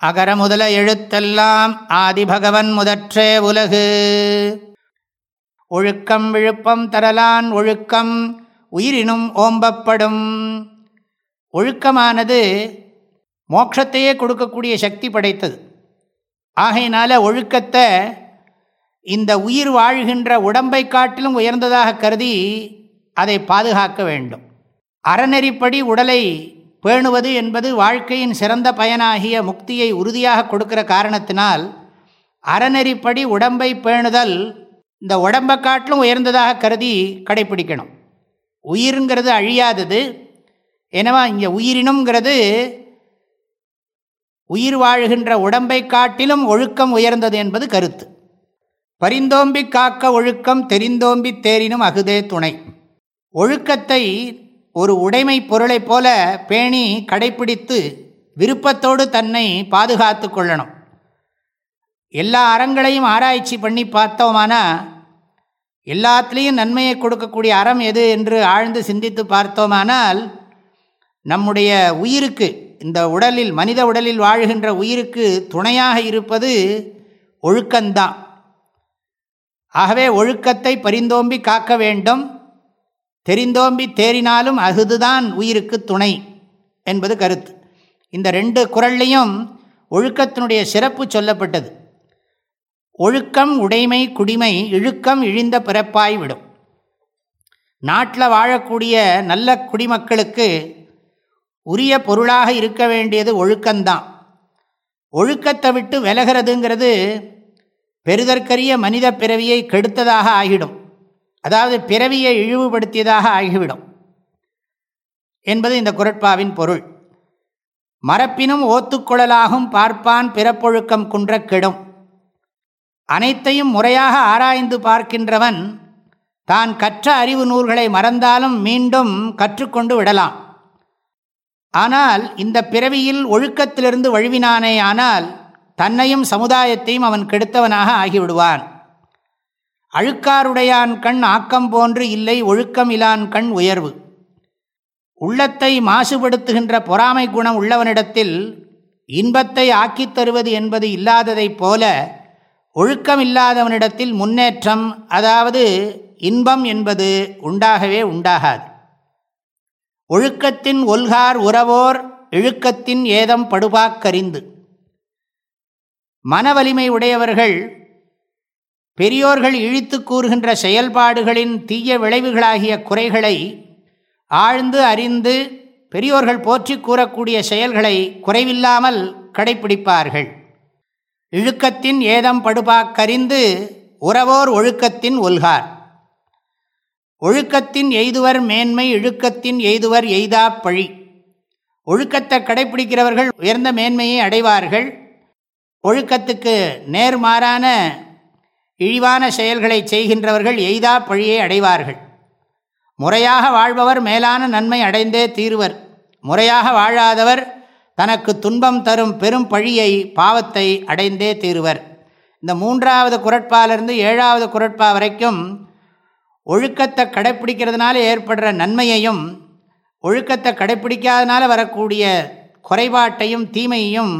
அகர முதல எழுத்தெல்லாம் ஆதிபகவன் முதற்றே உலகு. ஒழுக்கம் விழுப்பம் தரலான் ஒழுக்கம் உயிரினும் ஓம்பப்படும். ஒழுக்கமானது மோட்சத்தையே கொடுக்கக்கூடிய சக்தி படைத்தது. ஆகையினால ஒழுக்கத்தை இந்த உயிர் வாழ்கின்ற உடம்பை காட்டிலும் உயர்ந்ததாக கருதி அதை பாதுகாக்க வேண்டும். அறநெறிப்படி உடலை பேணுவது என்பது வாழ்க்கையின் சிறந்த பயனாகிய முக்தியை உறுதியாக கொடுக்கிற காரணத்தினால் அறநெறிப்படி உடம்பை பேணுதல் இந்த உடம்பை காட்டிலும் உயர்ந்ததாக கருதி கடைப்பிடிக்கணும். உயிருங்கிறது அழியாதது. எனவே இங்கே உயிரினுங்கிறது உயிர் வாழ்கின்ற உடம்பை காட்டிலும் ஒழுக்கம் உயர்ந்தது என்பது கருத்து. பரிந்தோம்பி காக்க ஒழுக்கம் தெரிந்தோம்பி தேரினும் அகுதே துணை. ஒழுக்கத்தை ஒரு உடைமை பொருளைப் போல பேணி கடைப்பிடித்து விருப்பத்தோடு தன்னை பாதுகாத்து கொள்ளணும். எல்லா அறங்களையும் ஆராய்ச்சி பண்ணி பார்த்தோமானா எல்லாத்துலேயும் நன்மையை கொடுக்கக்கூடிய அறம் எது என்று ஆழ்ந்து சிந்தித்து பார்த்தோமானால் நம்முடைய உயிருக்கு இந்த உடலில் மனித உடலில் வாழ்கின்ற உயிருக்கு துணையாக இருப்பது ஒழுக்கந்தான். ஆகவே ஒழுக்கத்தை பரிந்தோம்பி காக்க வேண்டும். தெரிந்தோம்பி தேறினாலும் அகுதுதான் உயிருக்கு துணை என்பது கருத்து. இந்த ரெண்டு குரல்லையும் ஒழுக்கத்தினுடைய சிறப்பு சொல்லப்பட்டது. ஒழுக்கம் உடைமை குடிமை இழுக்கம் இழிந்த பிறப்பாய் விடும். நாட்டில் வாழக்கூடிய நல்ல குடிமக்களுக்கு உரிய பொருளாக இருக்க வேண்டியது ஒழுக்கம்தான். ஒழுக்கத்தை விட்டு விலகிறதுங்கிறது பெருதற்கரிய மனித பிறவியை கெடுத்ததாக ஆகிடும். அதாவது பிறவியை இழிவுபடுத்தியதாக ஆகிவிடும் என்பது இந்த குரட்பாவின் பொருள். மரப்பினும் ஓத்துக்குழலாகும் பார்ப்பான் பிறப்பொழுக்கம் குன்ற கெடும். அனைத்தையும் முறையாக ஆராய்ந்து பார்க்கின்றவன் தான் கற்ற அறிவு நூல்களை மறந்தாலும் மீண்டும் கற்றுக்கொண்டு விடலாம். ஆனால் இந்த பிறவியில் ஒழுக்கத்திலிருந்து வழுவினானே ஆனால் தன்னையும் சமுதாயத்தையும் அவன் கெடுத்தவனாக ஆகிவிடுவான். அழுக்காருடையான் கண் ஆக்கம் போன்று இல்லை ஒழுக்கம் இலான் கண் உயர்வு. உள்ளத்தை மாசுபடுத்துகின்ற பொறாமை குணம் உள்ளவனிடத்தில் இன்பத்தை ஆக்கித் தருவது என்பது இல்லாததைப் போல ஒழுக்கம் இல்லாதவனிடத்தில் முன்னேற்றம் அதாவது இன்பம் என்பது உண்டாகவே உண்டாகாது. ஒழுக்கத்தின் ஒல்கார் உறவோர் இழுக்கத்தின் ஏதம் படுபாக்கறிந்து. மனவலிமை உடையவர்கள் பெரியோர்கள் இழித்து கூறுகின்ற செயல்பாடுகளின் தீய விளைவுகளாகிய குறைகளை ஆழ்ந்து அறிந்து பெரியோர்கள் போற்றி கூறக்கூடிய செயல்களை குறைவில்லாமல் கடைப்பிடிப்பார்கள். இழுக்கத்தின் ஏதம் படுபாக்கறிந்து உறவோர் ஒழுக்கத்தின் ஒல்கார். ஒழுக்கத்தின் எய்துவர் மேன்மை இழுக்கத்தின் எய்துவர் எய்தா பழி. ஒழுக்கத்தை கடைப்பிடிக்கிறவர்கள் உயர்ந்த மேன்மையை அடைவார்கள். ஒழுக்கத்துக்கு நேர்மாறான இழிவான செயல்களை செய்கின்றவர்கள் எய்தா பழியை அடைவார்கள். முறையாக வாழ்பவர் மேலான நன்மை அடைந்தே தீர்வர். முறையாக வாழாதவர் தனக்கு துன்பம் தரும் பெரும் பழியை பாவத்தை அடைந்தே தீருவர். இந்த மூன்றாவது குரட்பாலிருந்து ஏழாவது குரட்பா வரைக்கும் ஒழுக்கத்தை கடைப்பிடிக்கிறதுனால ஏற்படுற நன்மையையும் ஒழுக்கத்தை கடைப்பிடிக்காதனால வரக்கூடிய குறைபாட்டையும் தீமையையும்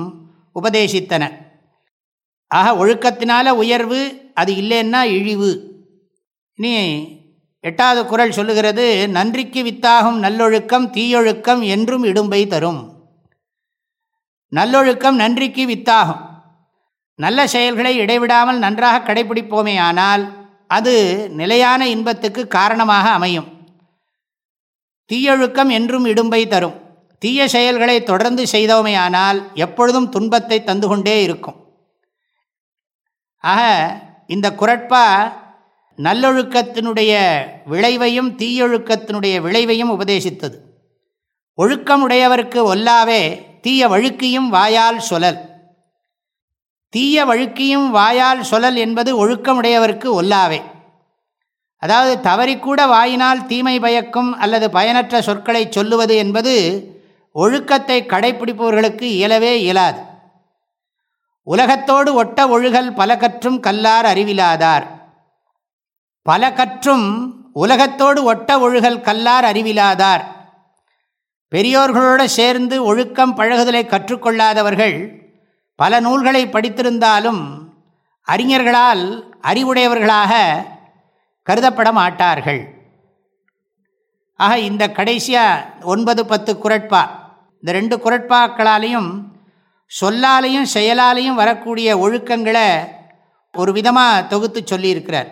உபதேசித்தன. ஆக ஒழுக்கத்தினால உயர்வு அது இல்லைன்னா இழிவு. நீ எட்டாவது குரல் சொல்லுகிறது நன்றிக்கு வித்தாகும் நல்லொழுக்கம் தீயொழுக்கம் என்றும் இடும்பை தரும். நல்லொழுக்கம் நன்றிக்கு வித்தாகும். நல்ல செயல்களை இடைவிடாமல் நன்றாக கடைபிடிப்போமே ஆனால் அது நிலையான இன்பத்துக்கு காரணமாக அமையும். தீயொழுக்கம் என்றும் இடும்பை தரும். தீய செயல்களை தொடர்ந்து செய்தோமே ஆனால் எப்பொழுதும் துன்பத்தை தந்து கொண்டே இருக்கும். ஆக இந்த குரட்பா நல்லொழுக்கத்தினுடைய விளைவையும் தீயொழுக்கத்தினுடைய விளைவையும் உபதேசித்தது. ஒழுக்கமுடையவருக்கு ஒல்லாவே தீய வழுக்கியும் வாயால் சொலல். தீய வழுக்கியும் வாயால் சொலல் என்பது ஒழுக்கமுடையவருக்கு ஒல்லாவே. அதாவது தவறிக்கூட வாயினால் தீமை பயக்கும் அல்லது பயனற்ற சொற்களை சொல்லுவது என்பது ஒழுக்கத்தை கடைப்பிடிப்பவர்களுக்கு இயலவே இயலாது. உலகத்தோடு ஒட்ட ஒழுகல் பல கற்றும் கல்லார் அறிவிலாதார். பல கற்றும் உலகத்தோடு ஒட்ட ஒழுகல் கல்லார் அறிவிலாதார். பெரியோர்களோடு சேர்ந்து ஒழுக்கம் பழகுதலை கற்றுக்கொள்ளாதவர்கள் பல நூல்களை படித்திருந்தாலும் அறிஞர்களால் அறிவுடையவர்களாக கருதப்பட மாட்டார்கள். ஆக இந்த கடைசியாக ஒன்பது பத்து குரட்பா. இந்த ரெண்டு குரட்பாக்களாலையும் சொல்லாலையும் செயலாலையும் வரக்கூடிய ஒழுக்கங்களை ஒரு விதமாக தொகுத்து சொல்லியிருக்கிறார்.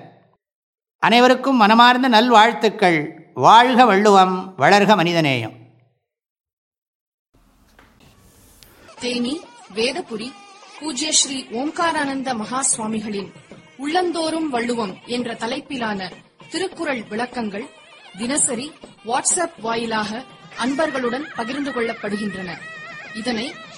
அனைவருக்கும் மனமார்ந்த நல்வாழ்த்துக்கள். வாழ்க வள்ளுவம் வளர்க மனிதநேயம். தேனி வேதபுரி பூஜ்ய ஸ்ரீ ஓம்காரானந்த மகா சுவாமிகளின் உள்ளந்தோறும் வள்ளுவம் என்ற தலைப்பிலான திருக்குறள் விளக்கங்கள் தினசரி வாட்ஸ்அப் வாயிலாக அன்பர்களுடன் பகிர்ந்து கொள்ளப்படுகின்றன. இதனை